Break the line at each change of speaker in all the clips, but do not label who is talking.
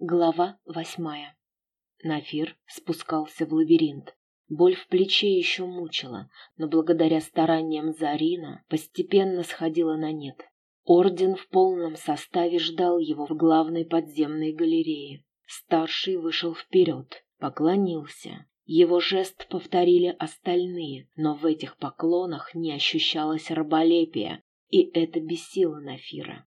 Глава восьмая. Нафир спускался в лабиринт. Боль в плече еще мучила, но благодаря стараниям Зарина постепенно сходила на нет. Орден в полном составе ждал его в главной подземной галерее. Старший вышел вперед, поклонился. Его жест повторили остальные, но в этих поклонах не ощущалось раболепия, и это бесило Нафира.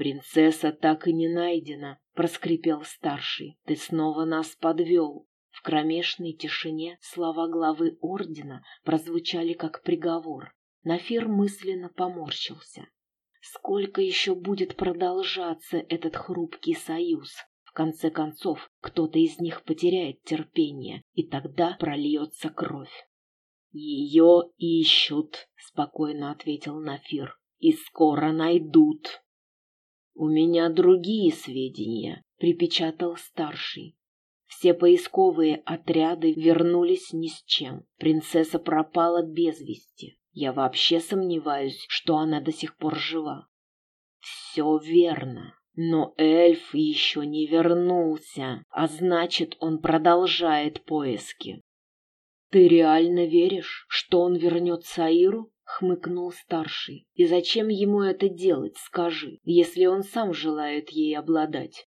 «Принцесса так и не найдена», — проскрипел старший. «Ты снова нас подвел». В кромешной тишине слова главы ордена прозвучали как приговор. Нафир мысленно поморщился. Сколько еще будет продолжаться этот хрупкий союз? В конце концов, кто-то из них потеряет терпение, и тогда прольется кровь. «Ее ищут», — спокойно ответил Нафир, — «и скоро найдут». «У меня другие сведения», — припечатал старший. Все поисковые отряды вернулись ни с чем. Принцесса пропала без вести. Я вообще сомневаюсь, что она до сих пор жива. Все верно. Но эльф еще не вернулся, а значит, он продолжает поиски. Ты реально веришь, что он вернет Саиру? Хмыкнул старший. И зачем ему это делать, скажи, если он сам желает ей обладать?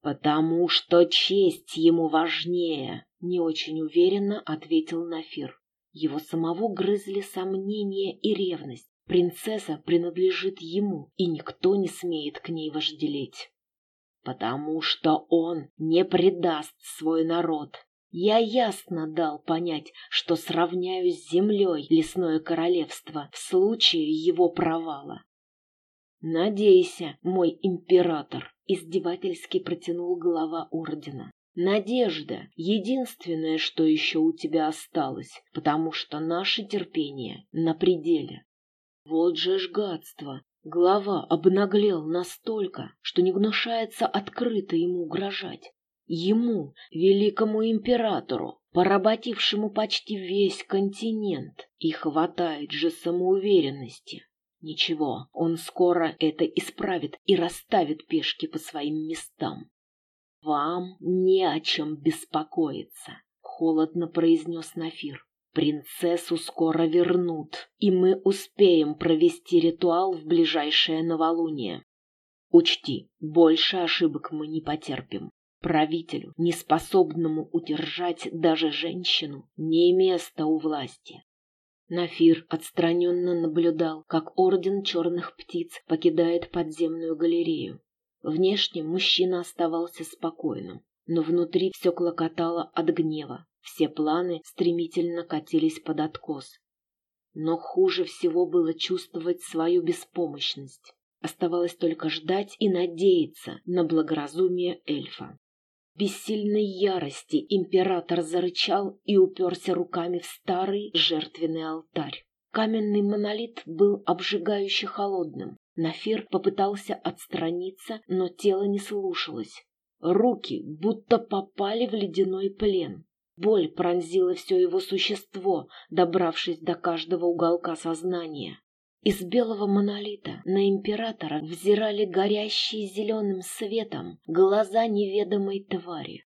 Потому что честь ему важнее, не очень уверенно ответил Нафир. Его самого грызли сомнения и ревность. Принцесса принадлежит ему, и никто не смеет к ней вожделеть. Потому что он не предаст свой народ, я ясно дал понять, что сравняю с землей лесное королевство в случае его провала. «Надейся, мой император!» — издевательски протянул глава ордена. «Надежда — единственное, что еще у тебя осталось, потому что наше терпение на пределе». Вот же ж гадство! Глава обнаглел настолько, что не гнушается открыто ему угрожать. Ему, великому императору, поработившему почти весь континент, и хватает же самоуверенности. Ничего, он скоро это исправит и расставит пешки по своим местам. «Вам не о чем беспокоиться», — холодно произнес Нафир. «Принцессу скоро вернут, и мы успеем провести ритуал в ближайшее новолуние. Учти, больше ошибок мы не потерпим. Правителю, неспособному удержать даже женщину, не место у власти. Нафир отстраненно наблюдал, как орден черных птиц покидает подземную галерею. Внешне мужчина оставался спокойным, но внутри все клокотало от гнева. Все планы стремительно катились под откос. Но хуже всего было чувствовать свою беспомощность. Оставалось только ждать и надеяться на благоразумие эльфа бессильной ярости император зарычал и уперся руками в старый жертвенный алтарь. Каменный монолит был обжигающе холодным. Нафир попытался отстраниться, но тело не слушалось. Руки будто попали в ледяной плен. Боль пронзила все его существо, добравшись до каждого уголка сознания. Из белого монолита на императора взирали горящие зеленым светом глаза неведомой твари.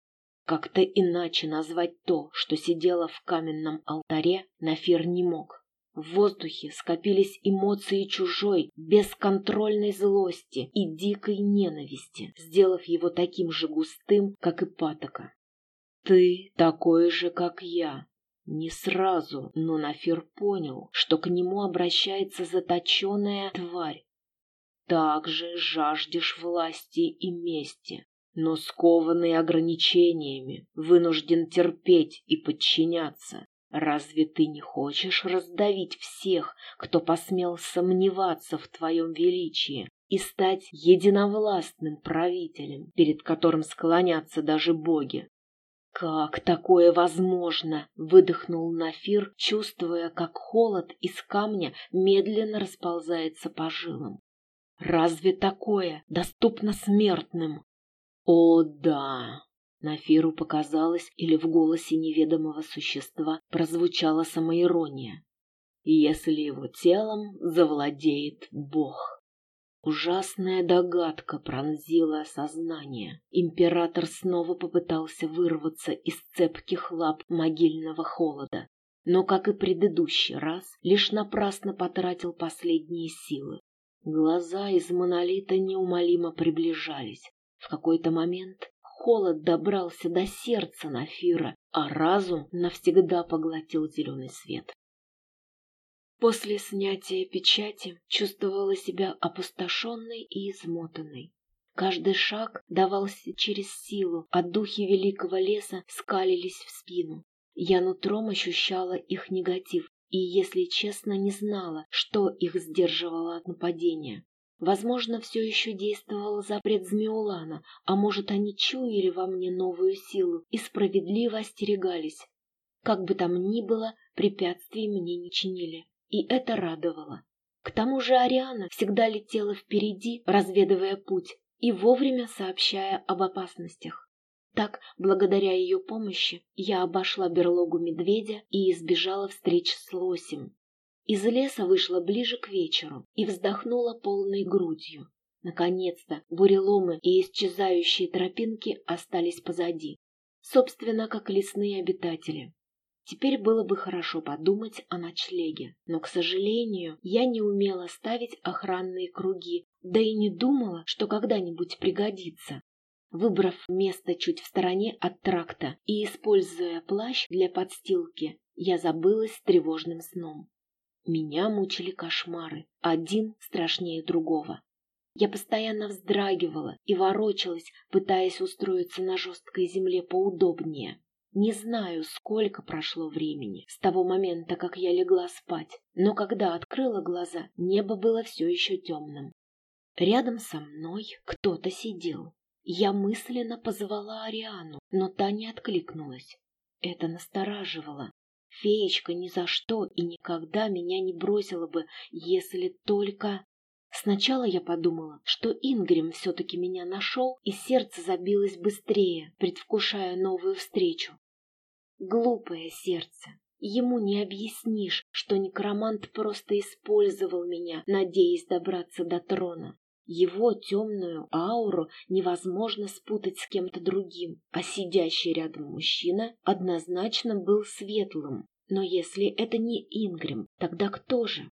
Как-то иначе назвать то, что сидело в каменном алтаре, Нафир не мог. В воздухе скопились эмоции чужой, бесконтрольной злости и дикой ненависти, сделав его таким же густым, как и патока. «Ты такой же, как я», не сразу, но Нафир понял, что к нему обращается заточенная тварь. Также жаждешь власти и мести, но скованный ограничениями, вынужден терпеть и подчиняться. Разве ты не хочешь раздавить всех, кто посмел сомневаться в твоем величии, и стать единовластным правителем, перед которым склонятся даже боги? «Как такое возможно?» — выдохнул Нафир, чувствуя, как холод из камня медленно расползается по жилам. «Разве такое доступно смертным?» «О, да!» Нафиру показалось, или в голосе неведомого существа прозвучала самоирония. «Если его телом завладеет Бог». Ужасная догадка пронзила сознание. Император снова попытался вырваться из цепких лап могильного холода, но, как и предыдущий раз, лишь напрасно потратил последние силы. Глаза из монолита неумолимо приближались. В какой-то момент холод добрался до сердца Нафира, а разум навсегда поглотил зеленый свет. После снятия печати чувствовала себя опустошенной и измотанной. Каждый шаг давался через силу, а духи великого леса скалились в спину. Я нутром ощущала их негатив и, если честно, не знала, что их сдерживало от нападения. Возможно, все еще действовал запрет Змеулана, а может, они чуяли во мне новую силу и справедливо остерегались. Как бы там ни было, препятствий мне не чинили и это радовало. К тому же Ариана всегда летела впереди, разведывая путь и вовремя сообщая об опасностях. Так, благодаря ее помощи, я обошла берлогу медведя и избежала встреч с лосем. Из леса вышла ближе к вечеру и вздохнула полной грудью. Наконец-то буреломы и исчезающие тропинки остались позади. Собственно, как лесные обитатели. Теперь было бы хорошо подумать о ночлеге, но, к сожалению, я не умела ставить охранные круги, да и не думала, что когда-нибудь пригодится. Выбрав место чуть в стороне от тракта и используя плащ для подстилки, я забылась тревожным сном. Меня мучили кошмары, один страшнее другого. Я постоянно вздрагивала и ворочалась, пытаясь устроиться на жесткой земле поудобнее. Не знаю, сколько прошло времени с того момента, как я легла спать, но когда открыла глаза, небо было все еще темным. Рядом со мной кто-то сидел. Я мысленно позвала Ариану, но та не откликнулась. Это настораживало. Феечка ни за что и никогда меня не бросила бы, если только... Сначала я подумала, что Ингрим все-таки меня нашел, и сердце забилось быстрее, предвкушая новую встречу. Глупое сердце. Ему не объяснишь, что некромант просто использовал меня, надеясь добраться до трона. Его темную ауру невозможно спутать с кем-то другим, а сидящий рядом мужчина однозначно был светлым. Но если это не Ингрим, тогда кто же?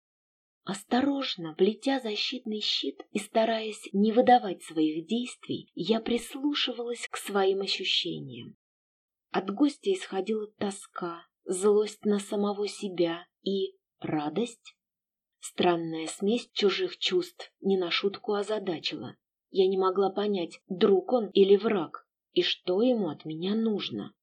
Осторожно, плетя защитный щит и стараясь не выдавать своих действий, я прислушивалась к своим ощущениям. От гостя исходила тоска, злость на самого себя и радость. Странная смесь чужих чувств не на шутку озадачила. Я не могла понять, друг он или враг, и что ему от меня нужно.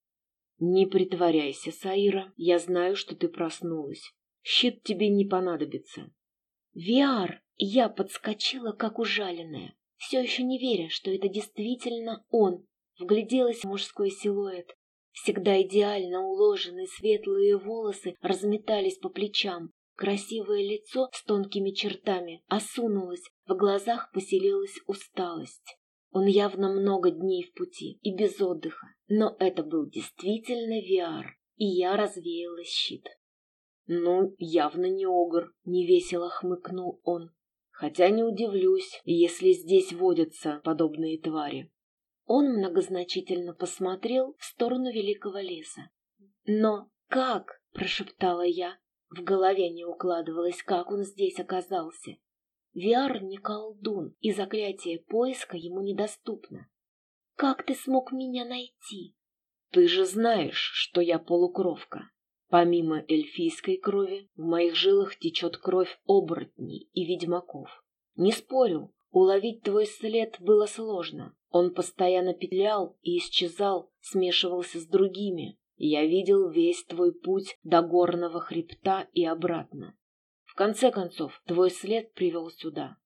«Не притворяйся, Саира, я знаю, что ты проснулась. Щит тебе не понадобится». «Виар!» Я подскочила, как ужаленная, все еще не веря, что это действительно он. Вгляделась в мужской силуэт, Всегда идеально уложенные светлые волосы разметались по плечам. Красивое лицо с тонкими чертами осунулось, в глазах поселилась усталость. Он явно много дней в пути и без отдыха, но это был действительно Виар, и я развеяла щит. «Ну, явно не огр», — невесело хмыкнул он. «Хотя не удивлюсь, если здесь водятся подобные твари. Он многозначительно посмотрел в сторону великого леса. «Но как?» — прошептала я. В голове не укладывалось, как он здесь оказался. Виар не колдун, и заклятие поиска ему недоступно. «Как ты смог меня найти?» «Ты же знаешь, что я полукровка. Помимо эльфийской крови, в моих жилах течет кровь оборотней и ведьмаков. Не спорю, уловить твой след было сложно, он постоянно петлял и исчезал, смешивался с другими. Я видел весь твой путь до горного хребта и обратно. В конце концов, твой след привел сюда.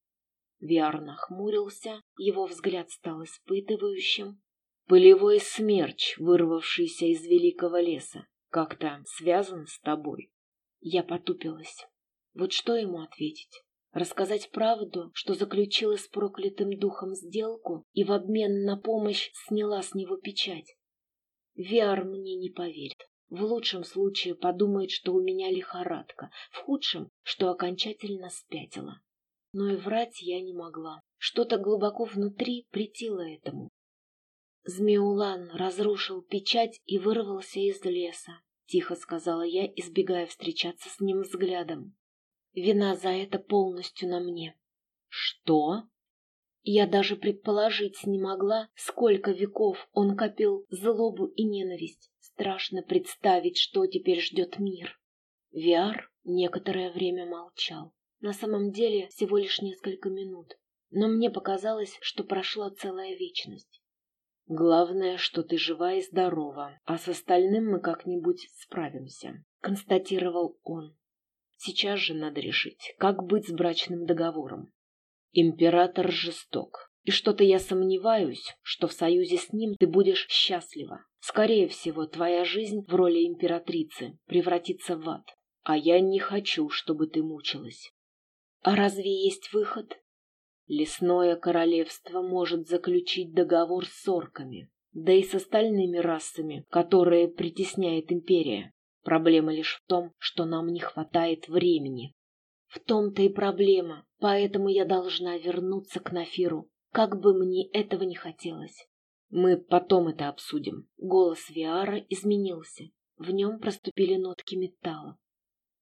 Виар нахмурился, его взгляд стал испытывающим. Пылевой смерч, вырвавшийся из великого леса, как-то связан с тобой. Я потупилась. Вот что ему ответить? Рассказать правду, что заключила с проклятым духом сделку и в обмен на помощь сняла с него печать. Виар мне не поверит. В лучшем случае подумает, что у меня лихорадка, в худшем, что окончательно спятила. но и врать я не могла. Что-то глубоко внутри притило этому. Змеулан разрушил печать и вырвался из леса, тихо сказала я, избегая встречаться с ним взглядом. Вина за это полностью на мне. Что? Я даже предположить не могла, сколько веков он копил злобу и ненависть. Страшно представить, что теперь ждет мир. Виар некоторое время молчал. На самом деле всего лишь несколько минут, но мне показалось, что прошла целая вечность. Главное, что ты жива и здорова, а с остальным мы как-нибудь справимся, констатировал он. Сейчас же надо решить, как быть с брачным договором. Император жесток, и что-то я сомневаюсь, что в союзе с ним ты будешь счастлива. Скорее всего, твоя жизнь в роли императрицы превратится в ад, а я не хочу, чтобы ты мучилась. А разве есть выход? Лесное королевство может заключить договор с орками, да и с остальными расами, которые притесняет империя. Проблема лишь в том, что нам не хватает времени. В том-то и проблема, поэтому я должна вернуться к Нафиру, как бы мне этого не хотелось. Мы потом это обсудим. Голос Виара изменился. В нем проступили нотки металла.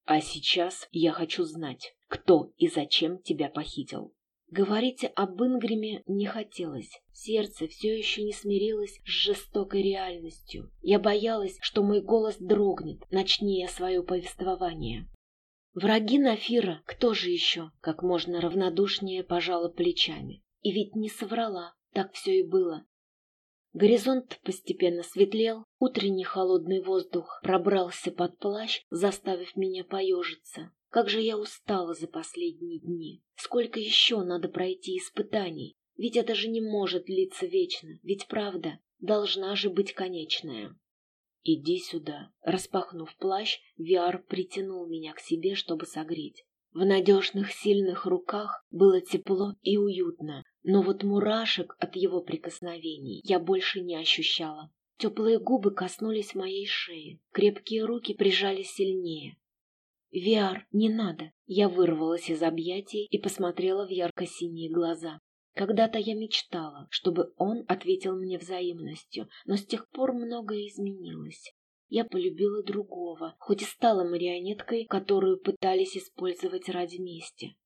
А сейчас я хочу знать, кто и зачем тебя похитил. Говорить об Ингриме не хотелось. Сердце все еще не смирилось с жестокой реальностью. Я боялась, что мой голос дрогнет, начни я свое повествование. Враги Нафира, кто же еще, как можно равнодушнее пожала плечами. И ведь не соврала, так все и было. Горизонт постепенно светлел, утренний холодный воздух пробрался под плащ, заставив меня поежиться. Как же я устала за последние дни. Сколько еще надо пройти испытаний? Ведь это же не может длиться вечно. Ведь правда должна же быть конечная. Иди сюда. Распахнув плащ, Виар притянул меня к себе, чтобы согреть. В надежных сильных руках было тепло и уютно, но вот мурашек от его прикосновений я больше не ощущала. Теплые губы коснулись моей шеи, крепкие руки прижали сильнее. «Виар, не надо!» Я вырвалась из объятий и посмотрела в ярко-синие глаза. Когда-то я мечтала, чтобы он ответил мне взаимностью, но с тех пор многое изменилось. Я полюбила другого, хоть и стала марионеткой, которую пытались использовать ради мести.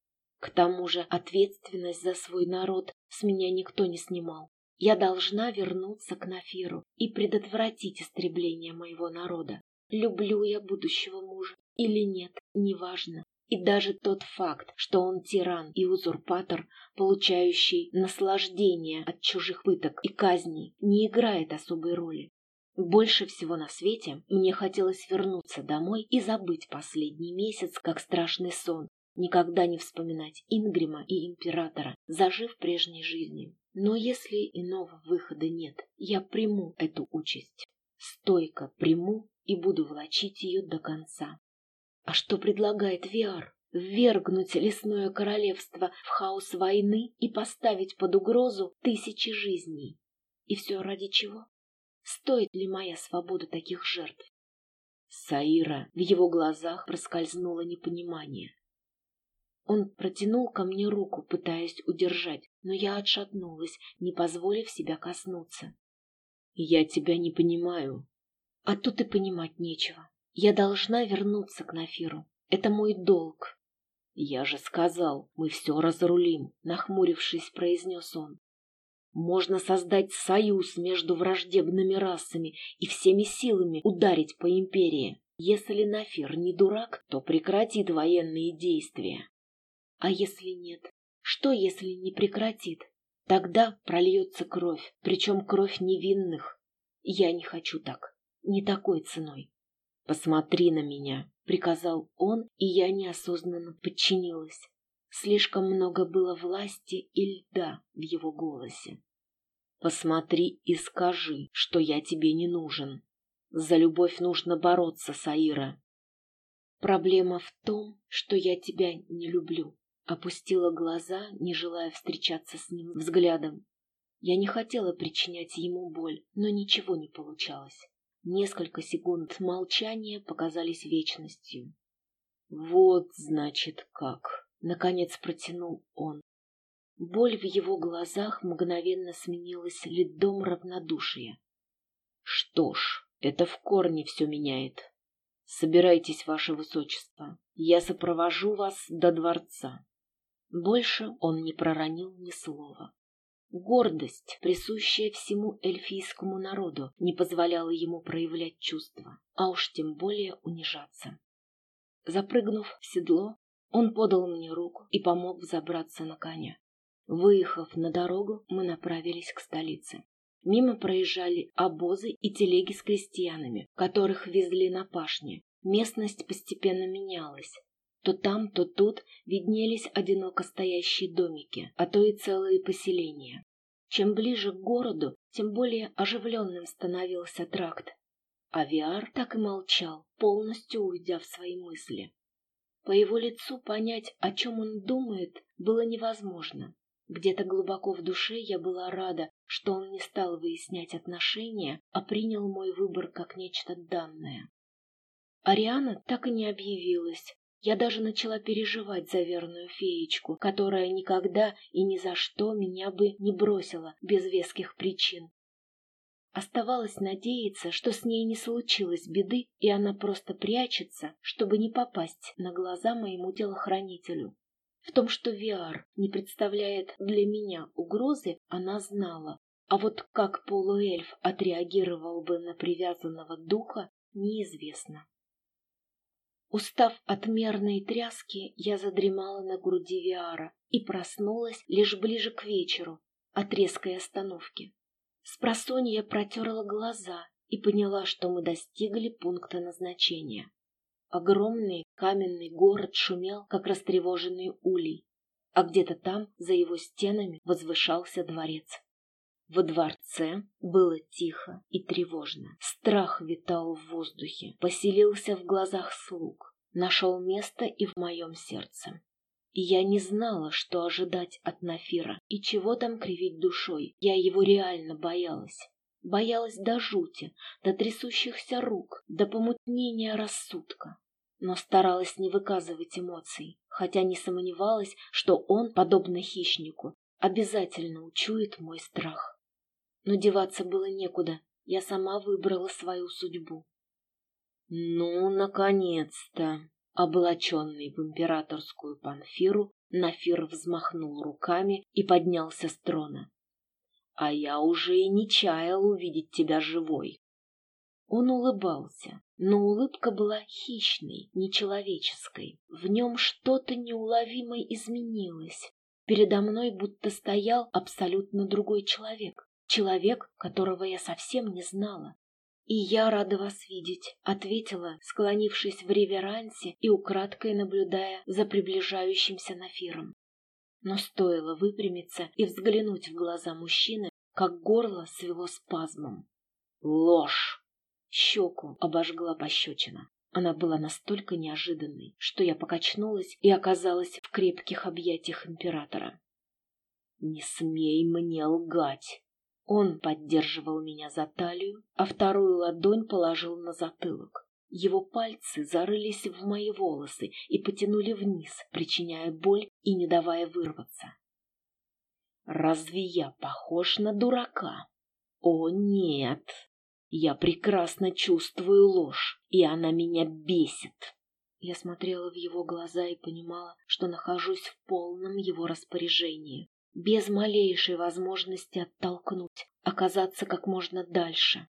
К тому же ответственность за свой народ с меня никто не снимал. Я должна вернуться к Нафиру и предотвратить истребление моего народа. Люблю я будущего мужа или нет, неважно. И даже тот факт, что он тиран и узурпатор, получающий наслаждение от чужих пыток и казней, не играет особой роли. Больше всего на свете мне хотелось вернуться домой и забыть последний месяц, как страшный сон, никогда не вспоминать Ингрима и Императора, зажив прежней жизнью. Но если иного выхода нет, я приму эту участь. Стойко приму и буду влачить ее до конца. А что предлагает Виар? Ввергнуть лесное королевство в хаос войны и поставить под угрозу тысячи жизней. И все ради чего? Стоит ли моя свобода таких жертв? Саира, в его глазах проскользнуло непонимание. Он протянул ко мне руку, пытаясь удержать, но я отшатнулась, не позволив себя коснуться. «Я тебя не понимаю». «А тут и понимать нечего. Я должна вернуться к Нафиру. Это мой долг. Я же сказал, мы все разрулим, нахмурившись, произнес он. Можно создать союз между враждебными расами и всеми силами ударить по империи. Если Нафир не дурак, то прекратит военные действия. А если нет? Что, если не прекратит? Тогда прольется кровь, причем кровь невинных. Я не хочу так, не такой ценой. «Посмотри на меня», — приказал он, и я неосознанно подчинилась. Слишком много было власти и льда в его голосе. «Посмотри и скажи, что я тебе не нужен. За любовь нужно бороться, Саира». «Проблема в том, что я тебя не люблю», — опустила глаза, не желая встречаться с ним взглядом. Я не хотела причинять ему боль, но ничего не получалось. Несколько секунд молчания показались вечностью. «Вот, значит, как!» Наконец протянул он. Боль в его глазах мгновенно сменилась ледом равнодушия. Что ж, это в корне все меняет. Собирайтесь, ваше высочество. Я сопровожу вас до дворца. Больше он не проронил ни слова. Гордость, присущая всему эльфийскому народу, не позволяла ему проявлять чувства, а уж тем более унижаться. Запрыгнув в седло, он подал мне руку и помог взобраться на коня. Выехав на дорогу, мы направились к столице. Мимо проезжали обозы и телеги с крестьянами, которых везли на пашне. Местность постепенно менялась. То там, то тут виднелись одиноко стоящие домики, а то и целые поселения. Чем ближе к городу, тем более оживленным становился тракт. А Виар так и молчал, полностью уйдя в свои мысли. По его лицу понять, о чем он думает, было невозможно. Где-то глубоко в душе я была рада, что он не стал выяснять отношения, а принял мой выбор как нечто данное. Ариана так и не объявилась. Я даже начала переживать за верную феечку, которая никогда и ни за что меня бы не бросила без веских причин. Оставалось надеяться, что с ней не случилось беды, и она просто прячется, чтобы не попасть на глаза моему телохранителю. В том, что Виар не представляет для меня угрозы, она знала. А вот как полуэльф отреагировал бы на привязанного духа, неизвестно. Устав от мерной тряски, я задремала на груди Виара и проснулась лишь ближе к вечеру от резкой остановки. Спросонья протерла глаза и поняла, что мы достигли пункта назначения. Огромный каменный город шумел, как растревоженный улей, а где-то там, за его стенами, возвышался дворец. Во дворце было тихо и тревожно. Страх витал в воздухе, поселился в глазах слуг, нашел место и в моем сердце. Я не знала, что ожидать от Нафира и чего там кривить душой. Я его реально боялась. Боялась до жути, до трясущихся рук, до помутнения рассудка. Но старалась не выказывать эмоций, хотя не сомневалась, что он, подобно хищнику, обязательно учует мой страх. Но деваться было некуда, я сама выбрала свою судьбу. Ну, наконец-то! Облаченный в императорскую панфиру, Нафир взмахнул руками и поднялся с трона. А я уже и не чаял увидеть тебя живой. Он улыбался, но улыбка была хищной, нечеловеческой. В нем что-то неуловимо изменилось. Передо мной будто стоял абсолютно другой человек. Человек, которого я совсем не знала. «И я рада вас видеть», — ответила, склонившись в реверансе и украдкой наблюдая за приближающимся Нафиром. Но стоило выпрямиться и взглянуть в глаза мужчины, как горло свело спазмом. «Ложь!» Щеку обожгла пощечина. Она была настолько неожиданной, что я покачнулась и оказалась в крепких объятиях императора. «Не смей мне лгать!» Он поддерживал меня за талию, а вторую ладонь положил на затылок. Его пальцы зарылись в мои волосы и потянули вниз, причиняя боль и не давая вырваться. Разве я похож на дурака? О, нет! Я прекрасно чувствую ложь, и она меня бесит. Я смотрела в его глаза и понимала, что нахожусь в полном его распоряжении без малейшей возможности оттолкнуть, оказаться как можно дальше.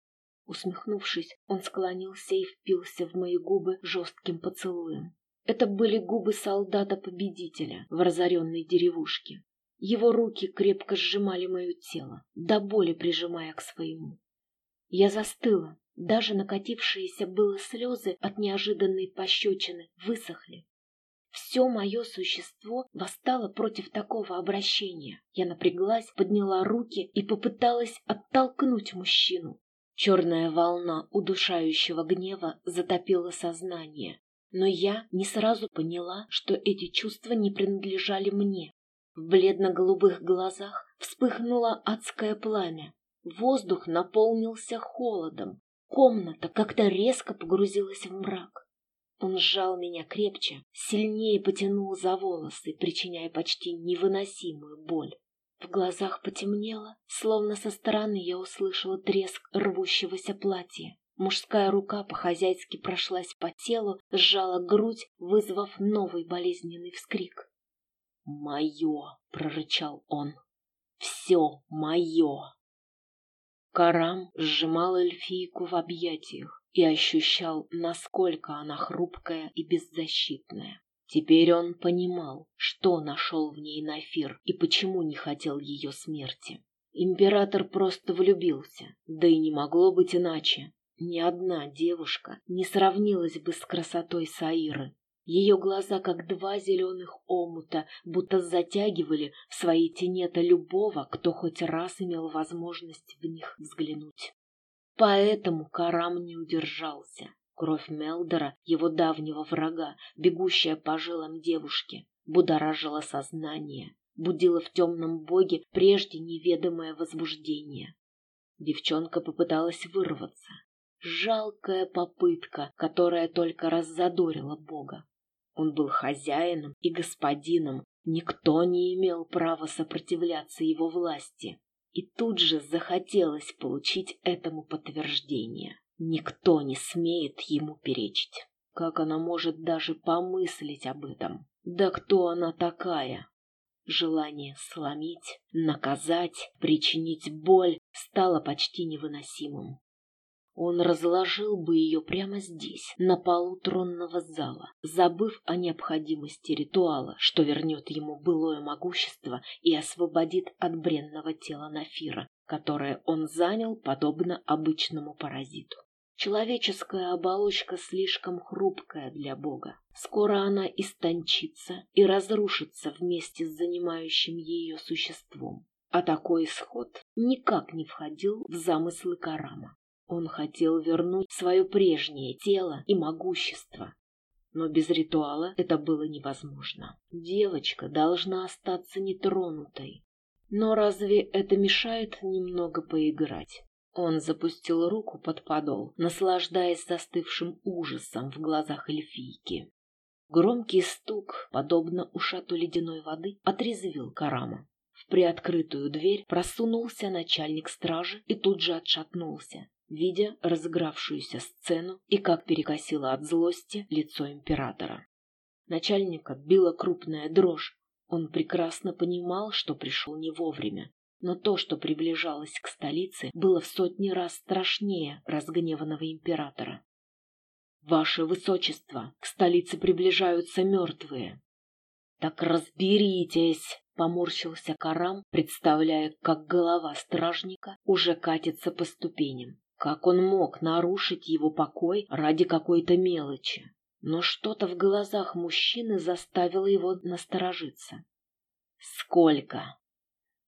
Усмехнувшись, он склонился и впился в мои губы жестким поцелуем. Это были губы солдата-победителя в разоренной деревушке. Его руки крепко сжимали мое тело, до боли прижимая к своему. Я застыла, даже накатившиеся было слезы от неожиданной пощечины высохли. Все мое существо восстало против такого обращения. Я напряглась, подняла руки и попыталась оттолкнуть мужчину. Черная волна удушающего гнева затопила сознание. Но я не сразу поняла, что эти чувства не принадлежали мне. В бледно-голубых глазах вспыхнуло адское пламя. Воздух наполнился холодом. Комната как-то резко погрузилась в мрак. Он сжал меня крепче, сильнее потянул за волосы, причиняя почти невыносимую боль. В глазах потемнело, словно со стороны я услышала треск рвущегося платья. Мужская рука по-хозяйски прошлась по телу, сжала грудь, вызвав новый болезненный вскрик. «Мое!» — прорычал он. «Все мое!» Карам сжимал эльфийку в объятиях и ощущал, насколько она хрупкая и беззащитная. Теперь он понимал, что нашел в ней Нафир и почему не хотел ее смерти. Император просто влюбился, да и не могло быть иначе. Ни одна девушка не сравнилась бы с красотой Саиры. Ее глаза, как два зеленых омута, будто затягивали в свои тенета любого, кто хоть раз имел возможность в них взглянуть. Поэтому Карам не удержался. Кровь Мелдора, его давнего врага, бегущая по жилам девушки, будоражила сознание, будила в темном боге прежде неведомое возбуждение. Девчонка попыталась вырваться. Жалкая попытка, которая только раззадорила бога. Он был хозяином и господином, никто не имел права сопротивляться его власти. И тут же захотелось получить этому подтверждение. Никто не смеет ему перечить. Как она может даже помыслить об этом? Да кто она такая? Желание сломить, наказать, причинить боль стало почти невыносимым. Он разложил бы ее прямо здесь, на полу тронного зала, забыв о необходимости ритуала, что вернет ему былое могущество и освободит от бренного тела Нафира, которое он занял подобно обычному паразиту. Человеческая оболочка слишком хрупкая для Бога. Скоро она истончится и разрушится вместе с занимающим ее существом. А такой исход никак не входил в замыслы Карама. Он хотел вернуть свое прежнее тело и могущество. Но без ритуала это было невозможно. Девочка должна остаться нетронутой. Но разве это мешает немного поиграть? Он запустил руку под подол, наслаждаясь застывшим ужасом в глазах эльфийки. Громкий стук, подобно ушату ледяной воды, отрезвил Карама. В приоткрытую дверь просунулся начальник стражи и тут же отшатнулся, видя разыгравшуюся сцену и как перекосило от злости лицо императора. Начальника била крупная дрожь. Он прекрасно понимал, что пришел не вовремя, но то, что приближалось к столице, было в сотни раз страшнее разгневанного императора. «Ваше Высочество, к столице приближаются мертвые!» «Так разберитесь!» — поморщился Карам, представляя, как голова стражника уже катится по ступеням. Как он мог нарушить его покой ради какой-то мелочи? Но что-то в глазах мужчины заставило его насторожиться. «Сколько?»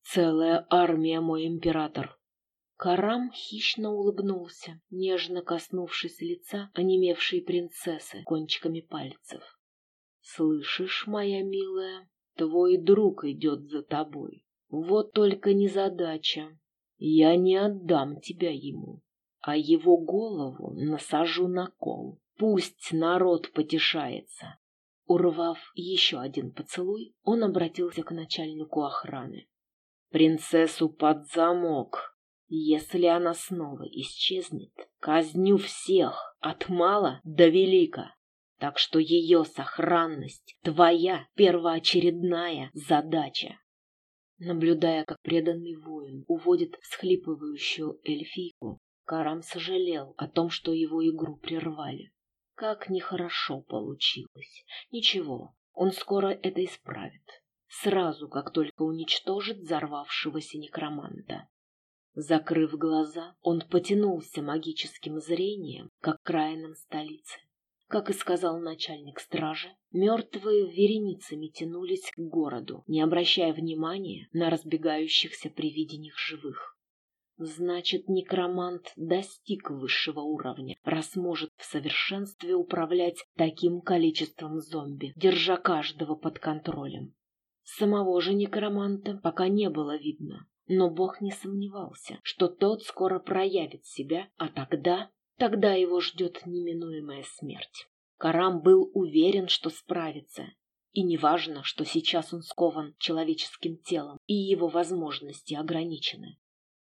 Целая армия, мой император. Карам хищно улыбнулся, нежно коснувшись лица онемевшей принцессы кончиками пальцев. «Слышишь, моя милая, твой друг идет за тобой. Вот только незадача. Я не отдам тебя ему, а его голову насажу на кол. Пусть народ потешается». Урвав еще один поцелуй, он обратился к начальнику охраны принцессу под замок. Если она снова исчезнет, казню всех, от мала до велика. Так что ее сохранность — твоя первоочередная задача. Наблюдая, как преданный воин уводит всхлипывающую эльфийку, Карам сожалел о том, что его игру прервали. Как нехорошо получилось. Ничего, он скоро это исправит сразу, как только уничтожит взорвавшегося некроманта. Закрыв глаза, он потянулся магическим зрением к окраинам столицы. Как и сказал начальник стражи, мертвые вереницами тянулись к городу, не обращая внимания на разбегающихся при виде них живых. Значит, некромант достиг высшего уровня, раз может в совершенстве управлять таким количеством зомби, держа каждого под контролем. Самого же некроманта пока не было видно, но бог не сомневался, что тот скоро проявит себя, а тогда, тогда его ждет неминуемая смерть. Карам был уверен, что справится. И неважно, что сейчас он скован человеческим телом, и его возможности ограничены.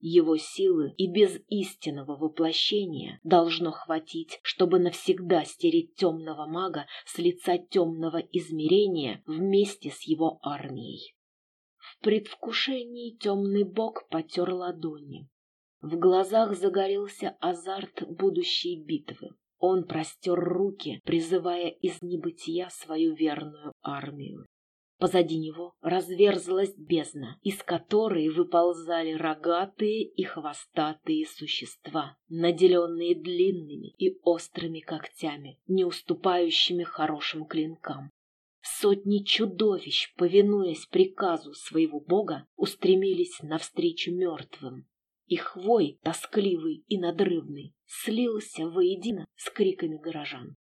Его силы и без истинного воплощения должно хватить, чтобы навсегда стереть темного мага с лица темного измерения вместе с его армией. В предвкушении темный бог потер ладони. В глазах загорелся азарт будущей битвы. Он простер руки, призывая из небытия свою верную армию. Позади него разверзлась бездна, из которой выползали рогатые и хвостатые существа, наделенные длинными и острыми когтями, не уступающими хорошим клинкам. Сотни чудовищ, повинуясь приказу своего бога, устремились навстречу мертвым. Их вой, тоскливый и надрывный, слился воедино с криками горожан.